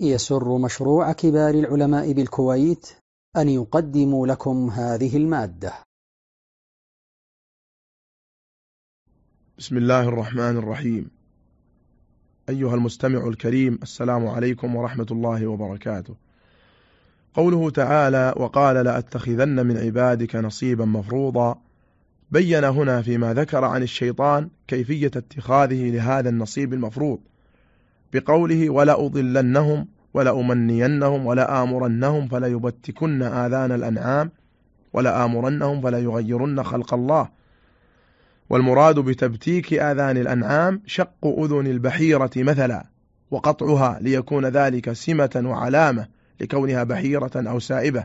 يسر مشروع كبار العلماء بالكويت أن يقدم لكم هذه المادة. بسم الله الرحمن الرحيم. أيها المستمع الكريم السلام عليكم ورحمة الله وبركاته. قوله تعالى وقال لأتخذن من عبادك نصيبا مفروضا بين هنا فيما ذكر عن الشيطان كيفية اتخاذه لهذا النصيب المفروض. بقوله ولأضلنهم ولأمنينهم ولآمرنهم فليبتكن آذان الأنعام ولآمرنهم فليغيرن خلق الله. والمراد بتبتيك آذان الأنعام شق أذن البحيرة مثلا وقطعها ليكون ذلك سمة وعلامة لكونها بحيرة أو سائبة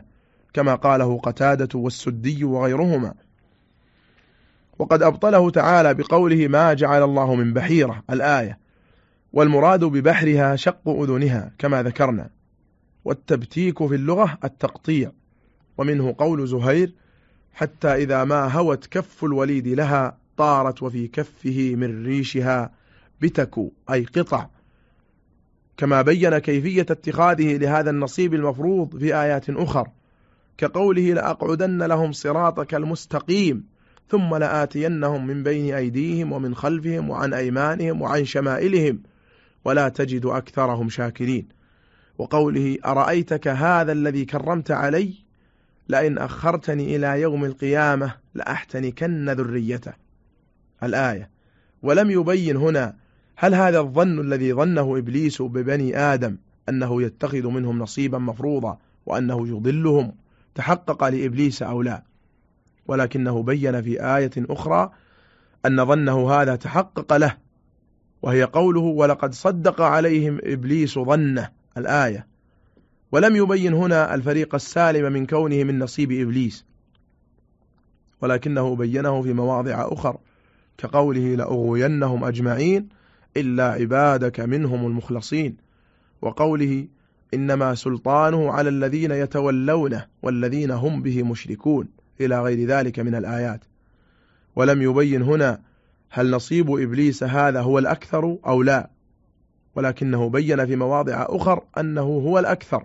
كما قاله قتادة والسدي وغيرهما. وقد أبطله تعالى بقوله ما جعل الله من بحيرة الآية والمراد ببحرها شق أذنها كما ذكرنا. والتبتيك في اللغة التقطيع ومنه قول زهير حتى إذا ما هوت كف الوليد لها طارت وفي كفه من ريشها بتكو أي قطع. كما بين كيفية اتخاذه لهذا النصيب المفروض في آيات أخر كقوله لأقعدن لهم صراطك المستقيم ثم لآتينهم من بين أيديهم ومن خلفهم وعن أيمانهم وعن شمائلهم. ولا تجد أكثرهم شاكرين. وقوله أرأيتك هذا الذي كرمت علي؟ لئن أخرتني إلى يوم القيامة لأحتنكن ذريته. الآية ولم يبين هنا هل هذا الظن الذي ظنه إبليس ببني آدم أنه يتخذ منهم نصيبا مفروضا وأنه يضلهم تحقق لإبليس أو لا؟ ولكنه بين في آية أخرى أن ظنه هذا تحقق له وهي قوله ولقد صدق عليهم إبليس ظنه الآية. ولم يبين هنا الفريق السالم من كونه من نصيب إبليس. ولكنه بينه في مواضع أخر كقوله لأغوينهم أجمعين إلا عبادك منهم المخلصين. وقوله إنما سلطانه على الذين يتولونه والذين هم به مشركون إلى غير ذلك من الآيات. ولم يبين هنا هل نصيب إبليس هذا هو الأكثر أو لا؟ ولكنه بين في مواضع أخر أنه هو الأكثر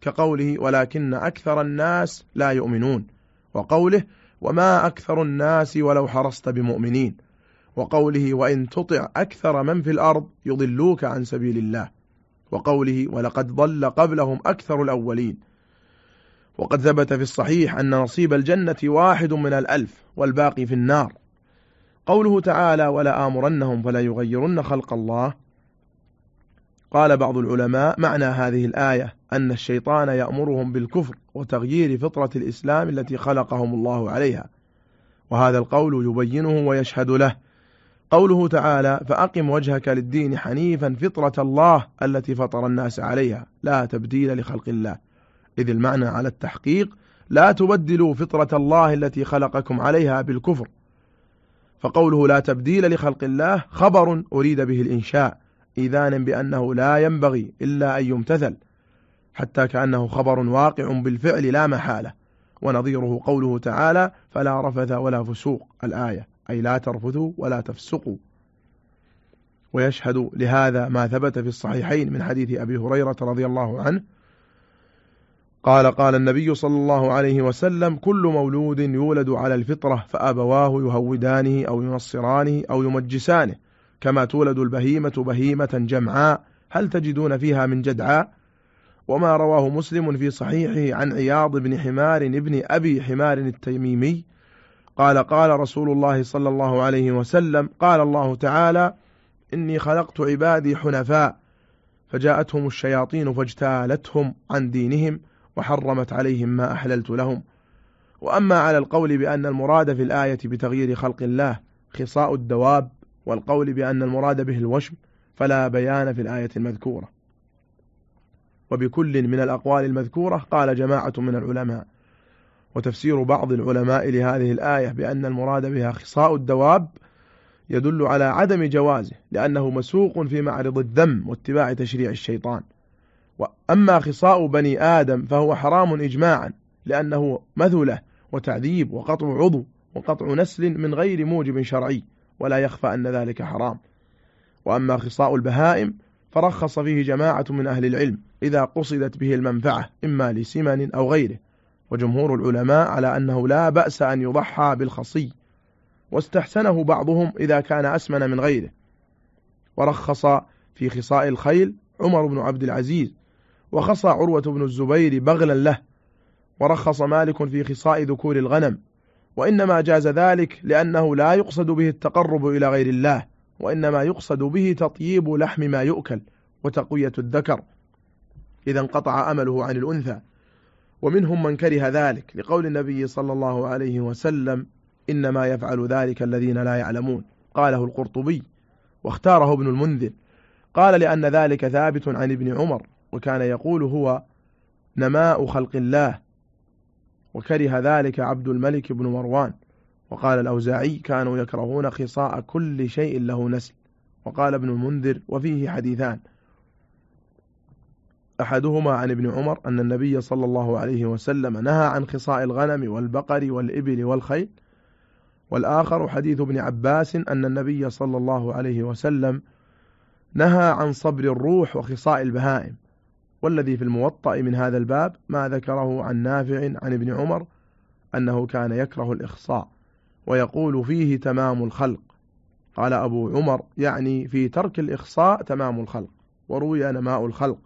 كقوله ولكن أكثر الناس لا يؤمنون وقوله وما أكثر الناس ولو حرصت بمؤمنين وقوله وإن تطع أكثر من في الأرض يضلوك عن سبيل الله وقوله ولقد ضل قبلهم أكثر الأولين. وقد ثبت في الصحيح أن نصيب الجنة واحد من الألف والباقي في النار. قوله تعالى ولا آمرنهم فلا يغيرن خلق الله. قال بعض العلماء معنى هذه الآية أن الشيطان يأمرهم بالكفر وتغيير فطرة الإسلام التي خلقهم الله عليها. وهذا القول يبينه ويشهد له. قوله تعالى فأقم وجهك للدين حنيفا فطرة الله التي فطر الناس عليها. لا تبديل لخلق الله. إذ المعنى على التحقيق لا تبدلوا فطرة الله التي خلقكم عليها بالكفر. فقوله لا تبديل لخلق الله خبر أريد به الإنشاء إذانا بأنه لا ينبغي إلا أن يمتثل حتى كأنه خبر واقع بالفعل لا محالة ونظيره قوله تعالى فلا رفث ولا فسوق الآية أي لا ترفثوا ولا تفسقوا. ويشهد لهذا ما ثبت في الصحيحين من حديث أبي هريرة رضي الله عنه قال قال النبي صلى الله عليه وسلم كل مولود يولد على الفطرة فأبواه يهودانه أو ينصرانه أو يمجسانه كما تولد البهيمة بهيمة جمعاء هل تجدون فيها من جدعاء؟ وما رواه مسلم في صحيحه عن عياض بن حمار ابن أبي حمار التيميمي قال قال رسول الله صلى الله عليه وسلم قال الله تعالى إني خلقت عبادي حنفاء فجاءتهم الشياطين فاجتالتهم عن دينهم وحرمت عليهم ما أحللت لهم. وأما على القول بأن المراد في الآية بتغيير خلق الله خصاء الدواب والقول بأن المراد به الوشم فلا بيان في الآية المذكورة. وبكل من الأقوال المذكورة قال جماعة من العلماء. وتفسير بعض العلماء لهذه الآية بأن المراد بها خصاء الدواب يدل على عدم جوازه لأنه مسوق في معرض الذم واتباع تشريع الشيطان. وأما خصاء بني آدم فهو حرام إجماعا لأنه مثلة وتعذيب وقطع عضو وقطع نسل من غير موجب شرعي ولا يخفى أن ذلك حرام. وأما خصاء البهائم فرخص فيه جماعة من أهل العلم إذا قصدت به المنفعة إما لسمن أو غيره. وجمهور العلماء على أنه لا بأس أن يضحى بالخصي. واستحسنه بعضهم إذا كان أسمن من غيره. ورخص في خصاء الخيل عمر بن عبد العزيز وخصى عروة بن الزبير بغلا له ورخص مالك في خصاء ذكور الغنم وإنما جاز ذلك لأنه لا يقصد به التقرب إلى غير الله وإنما يقصد به تطييب لحم ما يؤكل وتقوية الذكر. إذا انقطع أمله عن الأنثى. ومنهم من كره ذلك لقول النبي صلى الله عليه وسلم إنما يفعل ذلك الذين لا يعلمون. قاله القرطبي واختاره ابن المنذر. قال لأن ذلك ثابت عن ابن عمر. وكان يقول هو نماء خلق الله وكره ذلك عبد الملك بن مروان. وقال الأوزاعي كانوا يكرهون خصاء كل شيء له نسل. وقال ابن المنذر وفيه حديثان. أحدهما عن ابن عمر أن النبي صلى الله عليه وسلم نهى عن خصاء الغنم والبقر والإبل والخيل. والآخر حديث ابن عباس أن النبي صلى الله عليه وسلم نهى عن صبر الروح وخصاء البهائم. والذي في الموطأ من هذا الباب ما ذكره عن نافع عن ابن عمر أنه كان يكره الإخصاء ويقول فيه تمام الخلق. قال أبو عمر يعني في ترك الإخصاء تمام الخلق وروي نماء الخلق.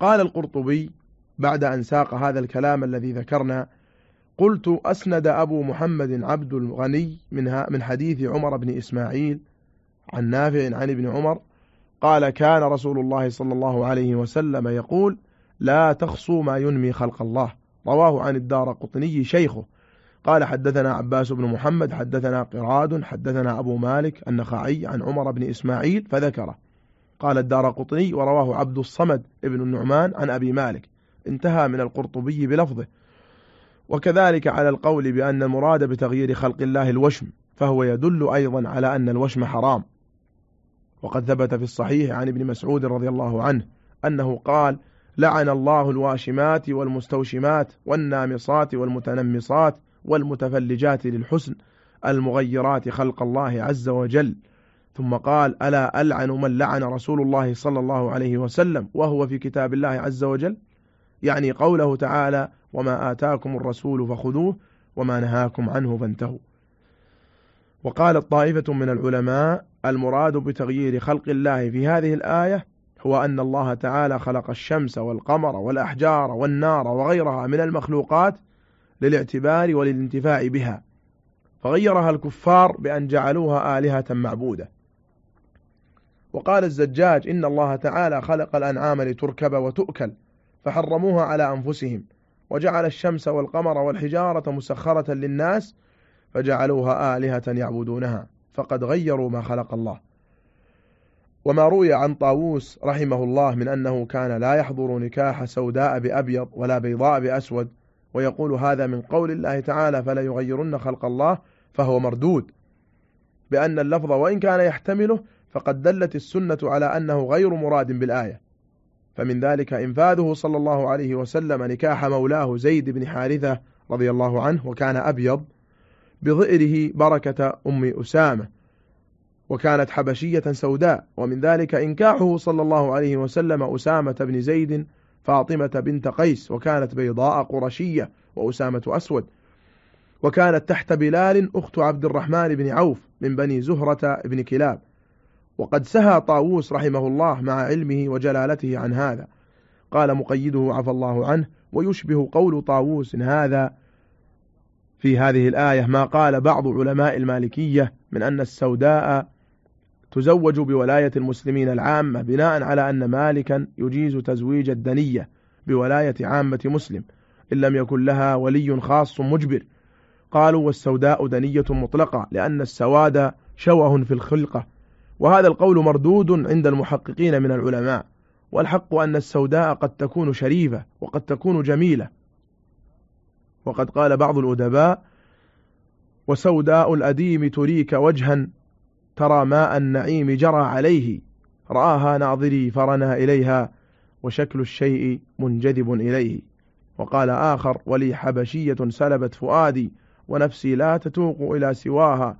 قال القرطبي بعد أن ساق هذا الكلام الذي ذكرنا قلت أسند أبو محمد عبد الغني منها من حديث عمر بن إسماعيل عن نافع عن ابن عمر قال كان رسول الله صلى الله عليه وسلم يقول لا تخصوا ما ينمي خلق الله. رواه عن الدار قطني شيخه. قال حدثنا عباس بن محمد حدثنا قراد حدثنا أبو مالك النخعي عن عمر بن إسماعيل فذكره. قال الدار قطني ورواه عبد الصمد ابن النعمان عن أبي مالك. انتهى من القرطبي بلفظه. وكذلك على القول بأن المراد بتغيير خلق الله الوشم فهو يدل أيضا على أن الوشم حرام. وقد ثبت في الصحيح عن ابن مسعود رضي الله عنه أنه قال لعن الله الواشمات والمستوشمات والنامصات والمتنمصات والمتفلجات للحسن المغيرات خلق الله عز وجل. ثم قال ألا ألعن من لعن رسول الله صلى الله عليه وسلم وهو في كتاب الله عز وجل؟ يعني قوله تعالى وما آتاكم الرسول فخذوه وما نهاكم عنه فانتهوا. وقالت طائفة من العلماء المراد بتغيير خلق الله في هذه الآية هو أن الله تعالى خلق الشمس والقمر والأحجار والنار وغيرها من المخلوقات للاعتبار وللانتفاع بها فغيرها الكفار بأن جعلوها آلهة معبودة. وقال الزجاج إن الله تعالى خلق الأنعام لتركب وتؤكل فحرموها على أنفسهم وجعل الشمس والقمر والحجارة مسخرة للناس فجعلوها آلهة يعبدونها. فقد غيروا ما خلق الله. وما روي عن طاووس رحمه الله من أنه كان لا يحضر نكاح سوداء بأبيض ولا بيضاء بأسود ويقول هذا من قول الله تعالى فلا يغيرن خلق الله فهو مردود. بأن اللفظ وإن كان يحتمله فقد دلت السنة على أنه غير مراد بالآية. فمن ذلك إنفاذه صلى الله عليه وسلم نكاح مولاه زيد بن حارثة رضي الله عنه وكان أبيض بظئره بركة أم أسامة وكانت حبشية سوداء ومن ذلك إنكاحه صلى الله عليه وسلم أسامة بن زيد فاطمة بنت قيس وكانت بيضاء قرشية وأسامة أسود وكانت تحت بلال أخت عبد الرحمن بن عوف من بني زهرة بن كلاب. وقد سهى طاووس رحمه الله مع علمه وجلالته عن هذا. قال مقيده عفى الله عنه ويشبه قول طاووس هذا في هذه الآية ما قال بعض علماء المالكية من أن السوداء تزوج بولاية المسلمين العامة بناء على أن مالكا يجيز تزويج الدنية بولاية عامة مسلم إن لم يكن لها ولي خاص مجبر. قالوا والسوداء دنية مطلقة لأن السواد شوه في الخلقة. وهذا القول مردود عند المحققين من العلماء والحق أن السوداء قد تكون شريفة وقد تكون جميلة. وقد قال بعض الأدباء وسوداء الأديم تريك وجها ترى ماء النعيم جرى عليه رآها ناظري فرنا إليها وشكل الشيء منجذب إليه. وقال آخر ولي حبشية سلبت فؤادي ونفسي لا تتوق إلى سواها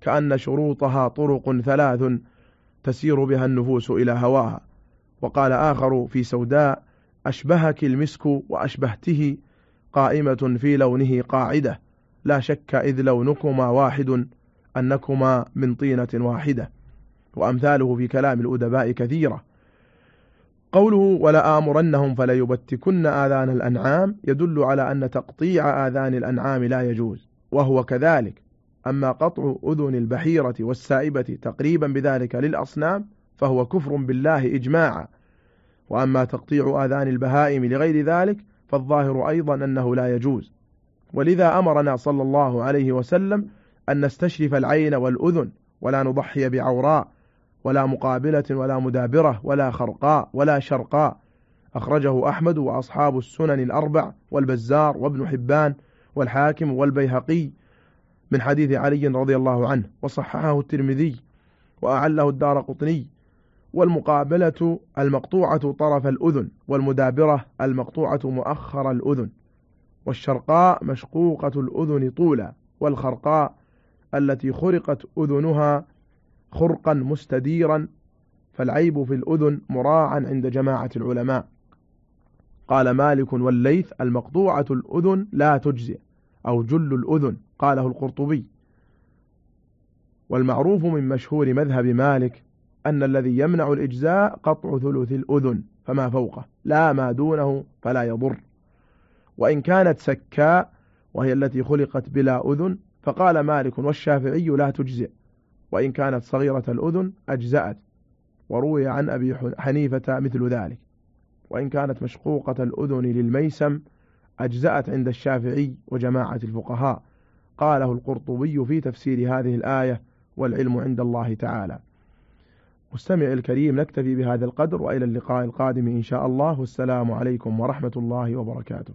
كأن شروطها طرق ثلاث تسير بها النفوس إلى هواها. وقال آخر في سوداء أشبهك المسك وأشبهته قائمة في لونه قاعدة. لا شك إذ لونكما واحد أنكما من طينة واحدة. وأمثاله في كلام الأدباء كثيرة. قوله ولا آمرنهم فلا يبتكن آذان الأنعام يدل على أن تقطيع آذان الأنعام لا يجوز وهو كذلك. أما قطع أذن البحيرة والسائبة تقريبا بذلك للأصنام فهو كفر بالله إجماعا. وأما تقطيع آذان البهائم لغير ذلك فالظاهر أيضا أنه لا يجوز. ولذا أمرنا صلى الله عليه وسلم أن نستشرف العين والأذن ولا نضحي بعوراء ولا مقابلة ولا مدابرة ولا خرقاء ولا شرقاء. أخرجه أحمد وأصحاب السنن الأربع والبزار وابن حبان والحاكم والبيهقي من حديث علي رضي الله عنه وصححه الترمذي وأعله الدار قطني. والمقابلة المقطوعة طرف الأذن والمدابرة المقطوعة مؤخر الأذن. والشرقاء مشقوقة الأذن طولا والخرقاء التي خرقت أذنها خرقا مستديرا فالعيب في الأذن مراعا عند جماعة العلماء. قال مالك والليث المقطوعة الأذن لا تجزئ أو جل الأذن قاله القرطبي. والمعروف من مشهور مذهب مالك أن الذي يمنع الإجزاء قطع ثلث الأذن فما فوقه لا ما دونه فلا يضر. وإن كانت سكاء وهي التي خلقت بلا أذن فقال مالك والشافعي لا تجزئ. وإن كانت صغيرة الأذن أجزأت. وروي عن أبي حنيفة مثل ذلك. وإن كانت مشقوقة الأذن للميسم أجزأت عند الشافعي وجماعة الفقهاء. قاله القرطبي في تفسير هذه الآية والعلم عند الله تعالى. مستمع الكريم نكتفي بهذا القدر وإلى اللقاء القادم إن شاء الله. والسلام عليكم ورحمة الله وبركاته.